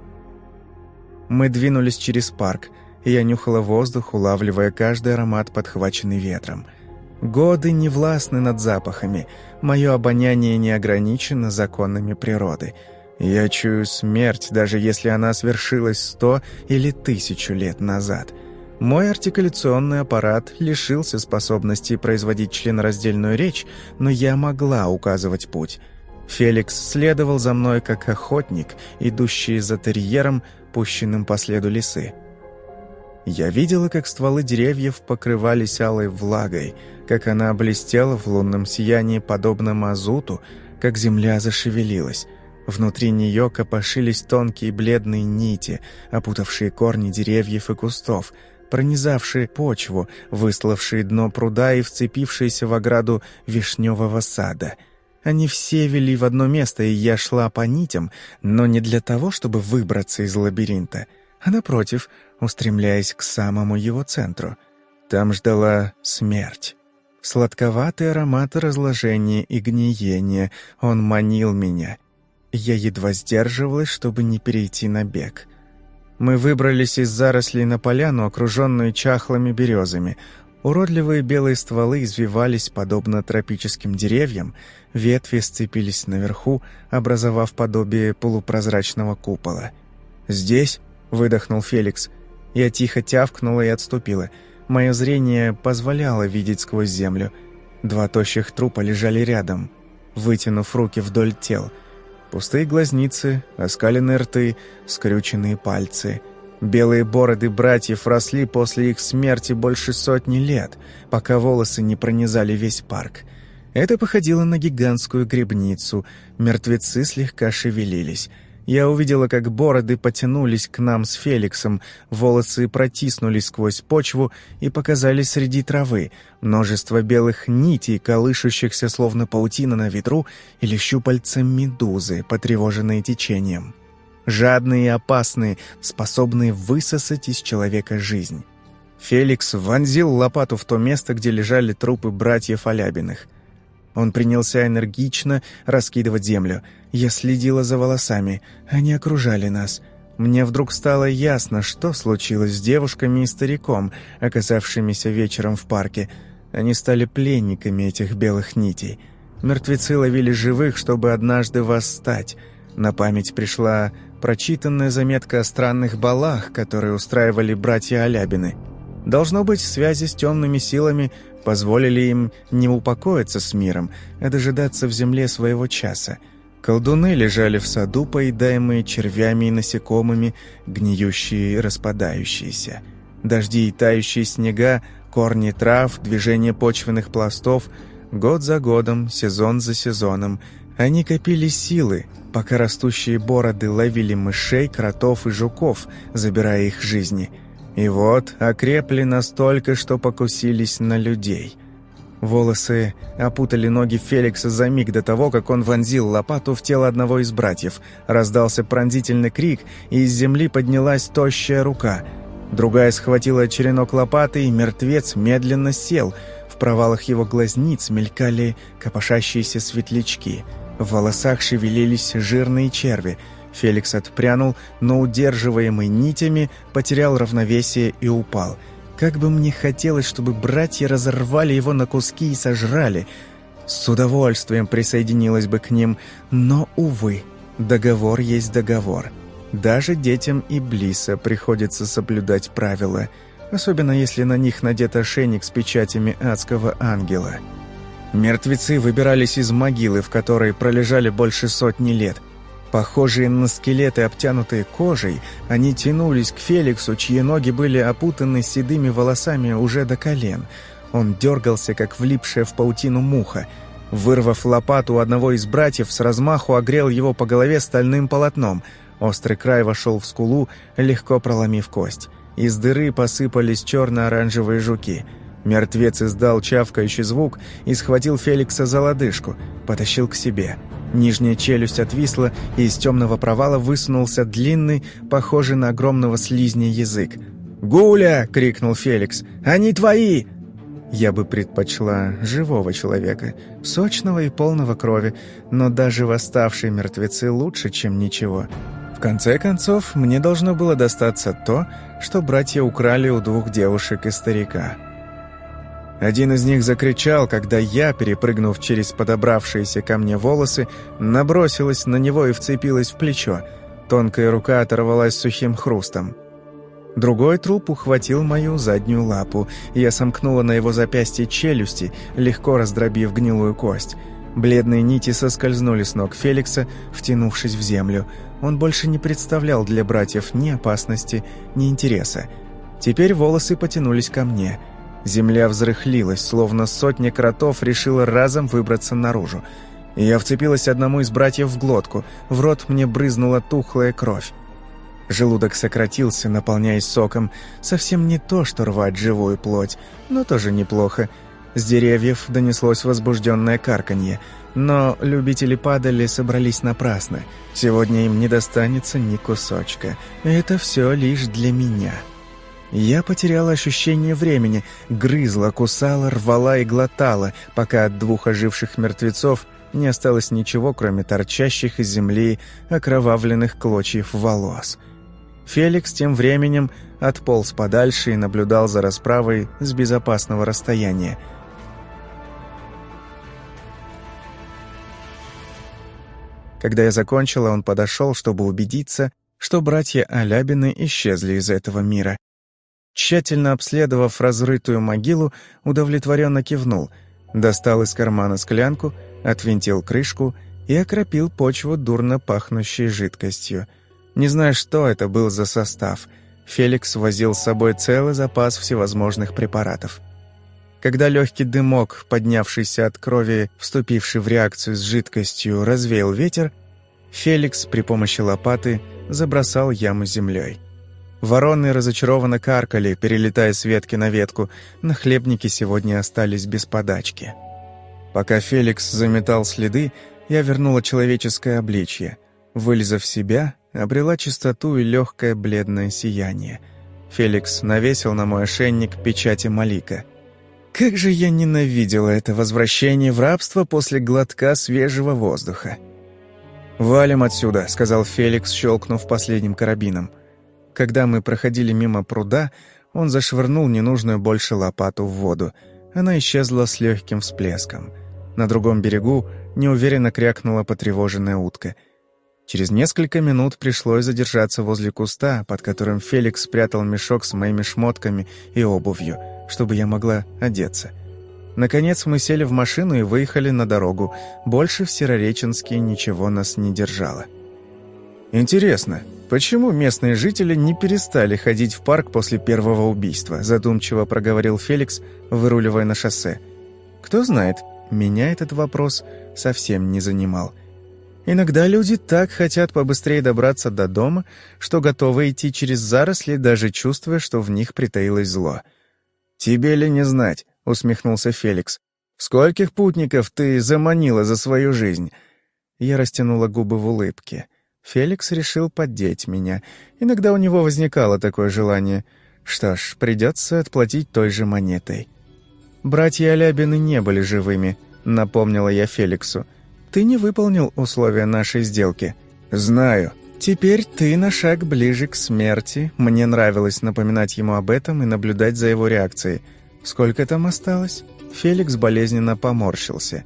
Мы двинулись через парк, и я нюхала воздух, улавливая каждый аромат, подхваченный ветром – Годы не властны над запахами, мое обоняние не ограничено законами природы. Я чую смерть, даже если она свершилась сто или тысячу лет назад. Мой артикуляционный аппарат лишился способности производить членораздельную речь, но я могла указывать путь. Феликс следовал за мной как охотник, идущий за терьером, пущенным по следу лисы. Я видела, как стволы деревьев покрывались алой влагой, как она блестела в лунном сиянии, подобно мазуту, как земля зашевелилась. Внутри нее копошились тонкие бледные нити, опутавшие корни деревьев и кустов, пронизавшие почву, выславшие дно пруда и вцепившиеся в ограду вишневого сада. Они все вели в одно место, и я шла по нитям, но не для того, чтобы выбраться из лабиринта, а напротив — устремляясь к самому его центру. Там ждала смерть. Сладковатый аромат разложения и гниения, он манил меня. Я едва сдерживалась, чтобы не перейти на бег. Мы выбрались из зарослей на поляну, окруженную чахлыми березами. Уродливые белые стволы извивались, подобно тропическим деревьям, ветви сцепились наверху, образовав подобие полупрозрачного купола. «Здесь?» — выдохнул Феликс. Я тихо тявкнула и отступила. Мое зрение позволяло видеть сквозь землю. Два тощих трупа лежали рядом, вытянув руки вдоль тел. Пустые глазницы, оскаленные рты, скрюченные пальцы. Белые бороды братьев росли после их смерти больше сотни лет, пока волосы не пронизали весь парк. Это походило на гигантскую грибницу. Мертвецы слегка шевелились — я увидела, как бороды потянулись к нам с Феликсом, волосы протиснулись сквозь почву и показались среди травы, множество белых нитей, колышущихся словно паутина на ветру или щупальца медузы, потревоженные течением. жадные и опасные, способные высосать из человека жизнь. Феликс вонзил лопату в то место, где лежали трупы братьев Алябиных. Он принялся энергично раскидывать землю. Я следила за волосами. Они окружали нас. Мне вдруг стало ясно, что случилось с девушками и стариком, оказавшимися вечером в парке. Они стали пленниками этих белых нитей. Мертвецы ловили живых, чтобы однажды восстать. На память пришла прочитанная заметка о странных балах, которые устраивали братья Алябины – Должно быть, связи с темными силами позволили им не упокоиться с миром, а дожидаться в земле своего часа. Колдуны лежали в саду, поедаемые червями и насекомыми, гниющие и распадающиеся. Дожди и тающие снега, корни трав, движение почвенных пластов — год за годом, сезон за сезоном — они копили силы, пока растущие бороды ловили мышей, кротов и жуков, забирая их жизни — и вот окрепли настолько, что покусились на людей. Волосы опутали ноги Феликса за миг до того, как он вонзил лопату в тело одного из братьев. Раздался пронзительный крик, и из земли поднялась тощая рука. Другая схватила черенок лопаты, и мертвец медленно сел. В провалах его глазниц мелькали копошащиеся светлячки. В волосах шевелились жирные черви — Феликс отпрянул, но, удерживаемый нитями, потерял равновесие и упал. Как бы мне хотелось, чтобы братья разорвали его на куски и сожрали. С удовольствием присоединилась бы к ним, но, увы, договор есть договор. Даже детям Иблиса приходится соблюдать правила, особенно если на них надет ошейник с печатями адского ангела. Мертвецы выбирались из могилы, в которой пролежали больше сотни лет – Похожие на скелеты, обтянутые кожей, они тянулись к Феликсу, чьи ноги были опутаны седыми волосами уже до колен. Он дергался, как влипшая в паутину муха. Вырвав лопату одного из братьев, с размаху огрел его по голове стальным полотном. Острый край вошел в скулу, легко проломив кость. Из дыры посыпались черно-оранжевые жуки. Мертвец издал чавкающий звук и схватил Феликса за лодыжку, потащил к себе — Нижняя челюсть отвисла, и из темного провала высунулся длинный, похожий на огромного слизня язык. «Гуля!» — крикнул Феликс. «Они твои!» Я бы предпочла живого человека, сочного и полного крови, но даже восставшие мертвецы лучше, чем ничего. В конце концов, мне должно было достаться то, что братья украли у двух девушек и старика. Один из них закричал, когда я, перепрыгнув через подобравшиеся ко мне волосы, набросилась на него и вцепилась в плечо. Тонкая рука оторвалась сухим хрустом. Другой труп ухватил мою заднюю лапу, я сомкнула на его запястье челюсти, легко раздробив гнилую кость. Бледные нити соскользнули с ног Феликса, втянувшись в землю. Он больше не представлял для братьев ни опасности, ни интереса. Теперь волосы потянулись ко мне — Земля взрыхлилась, словно сотня кротов решила разом выбраться наружу. Я вцепилась одному из братьев в глотку, в рот мне брызнула тухлая кровь. Желудок сократился, наполняясь соком. Совсем не то, что рвать живую плоть, но тоже неплохо. С деревьев донеслось возбужденное карканье, но любители падали собрались напрасно. Сегодня им не достанется ни кусочка. Это все лишь для меня». Я потеряла ощущение времени, грызла, кусала, рвала и глотала, пока от двух оживших мертвецов не осталось ничего, кроме торчащих из земли окровавленных клочьев волос. Феликс тем временем отполз подальше и наблюдал за расправой с безопасного расстояния. Когда я закончила, он подошел, чтобы убедиться, что братья Алябины исчезли из этого мира. Тщательно обследовав разрытую могилу, удовлетворенно кивнул, достал из кармана склянку, отвинтил крышку и окропил почву дурно пахнущей жидкостью. Не знаю, что это был за состав. Феликс возил с собой целый запас всевозможных препаратов. Когда легкий дымок, поднявшийся от крови, вступивший в реакцию с жидкостью, развеял ветер, Феликс при помощи лопаты забросал яму землей. Вороны разочарованно каркали, перелетая с ветки на ветку. На хлебнике сегодня остались без подачки. Пока Феликс заметал следы, я вернула человеческое обличье. Вылезав себя, обрела чистоту и легкое бледное сияние. Феликс навесил на мой ошейник печати Малика. Как же я ненавидела это возвращение в рабство после глотка свежего воздуха. «Валим отсюда», — сказал Феликс, щелкнув последним карабином. Когда мы проходили мимо пруда, он зашвырнул ненужную больше лопату в воду. Она исчезла с легким всплеском. На другом берегу неуверенно крякнула потревоженная утка. Через несколько минут пришлось задержаться возле куста, под которым Феликс спрятал мешок с моими шмотками и обувью, чтобы я могла одеться. Наконец мы сели в машину и выехали на дорогу. Больше в Сирореченске ничего нас не держало. «Интересно, почему местные жители не перестали ходить в парк после первого убийства?» задумчиво проговорил Феликс, выруливая на шоссе. «Кто знает, меня этот вопрос совсем не занимал. Иногда люди так хотят побыстрее добраться до дома, что готовы идти через заросли, даже чувствуя, что в них притаилось зло. «Тебе ли не знать?» — усмехнулся Феликс. «Скольких путников ты заманила за свою жизнь?» Я растянула губы в улыбке. Феликс решил поддеть меня. Иногда у него возникало такое желание. Что ж, придется отплатить той же монетой. «Братья Алябины не были живыми», — напомнила я Феликсу. «Ты не выполнил условия нашей сделки». «Знаю». «Теперь ты на шаг ближе к смерти». Мне нравилось напоминать ему об этом и наблюдать за его реакцией. «Сколько там осталось?» Феликс болезненно поморщился.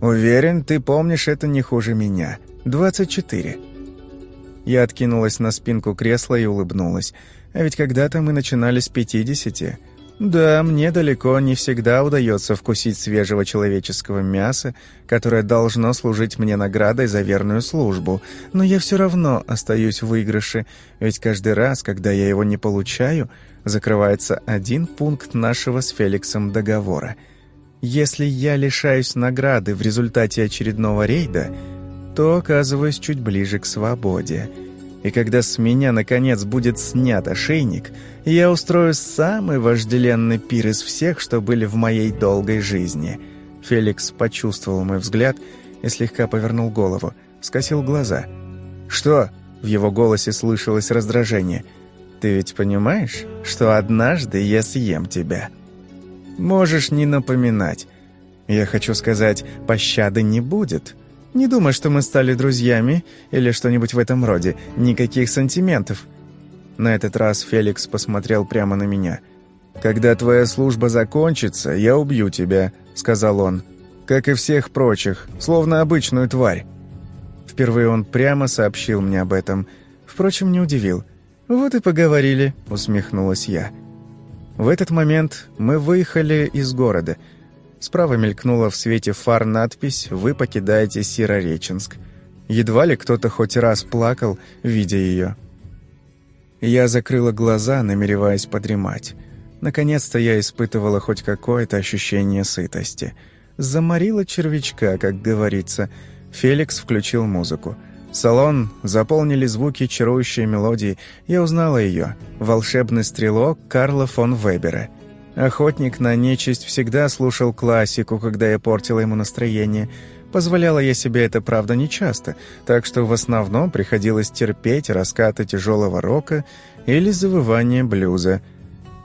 «Уверен, ты помнишь это не хуже меня. Двадцать четыре». Я откинулась на спинку кресла и улыбнулась. А ведь когда-то мы начинали с пятидесяти. Да, мне далеко не всегда удается вкусить свежего человеческого мяса, которое должно служить мне наградой за верную службу, но я все равно остаюсь в выигрыше, ведь каждый раз, когда я его не получаю, закрывается один пункт нашего с Феликсом договора. Если я лишаюсь награды в результате очередного рейда, то оказываюсь чуть ближе к свободе — и когда с меня, наконец, будет снят ошейник, я устрою самый вожделенный пир из всех, что были в моей долгой жизни». Феликс почувствовал мой взгляд и слегка повернул голову, скосил глаза. «Что?» — в его голосе слышалось раздражение. «Ты ведь понимаешь, что однажды я съем тебя?» «Можешь не напоминать. Я хочу сказать, пощады не будет». Не думай, что мы стали друзьями или что-нибудь в этом роде. Никаких сантиментов». На этот раз Феликс посмотрел прямо на меня. «Когда твоя служба закончится, я убью тебя», — сказал он. «Как и всех прочих, словно обычную тварь». Впервые он прямо сообщил мне об этом. Впрочем, не удивил. «Вот и поговорили», — усмехнулась я. В этот момент мы выехали из города — Справа мелькнула в свете фар надпись «Вы покидаете Сирореченск». Едва ли кто-то хоть раз плакал, видя ее. Я закрыла глаза, намереваясь подремать. Наконец-то я испытывала хоть какое-то ощущение сытости. Заморила червячка, как говорится. Феликс включил музыку. Салон заполнили звуки чарующей мелодии. Я узнала ее. «Волшебный стрелок» Карла фон Вебера — Охотник на нечисть всегда слушал классику, когда я портила ему настроение. Позволяла я себе это, правда, нечасто, так что в основном приходилось терпеть раскаты тяжелого рока или завывание блюза.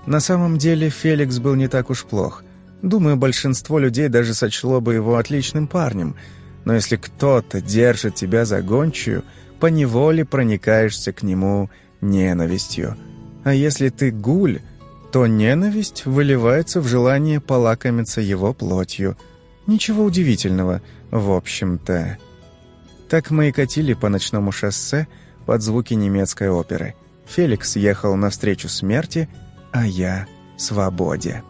На самом деле Феликс был не так уж плох. Думаю, большинство людей даже сочло бы его отличным парнем. Но если кто-то держит тебя за гончую, поневоле проникаешься к нему ненавистью. А если ты гуль, то ненависть выливается в желание полакомиться его плотью. Ничего удивительного, в общем-то. Так мы и катили по ночному шоссе под звуки немецкой оперы. Феликс ехал навстречу смерти, а я — свободе.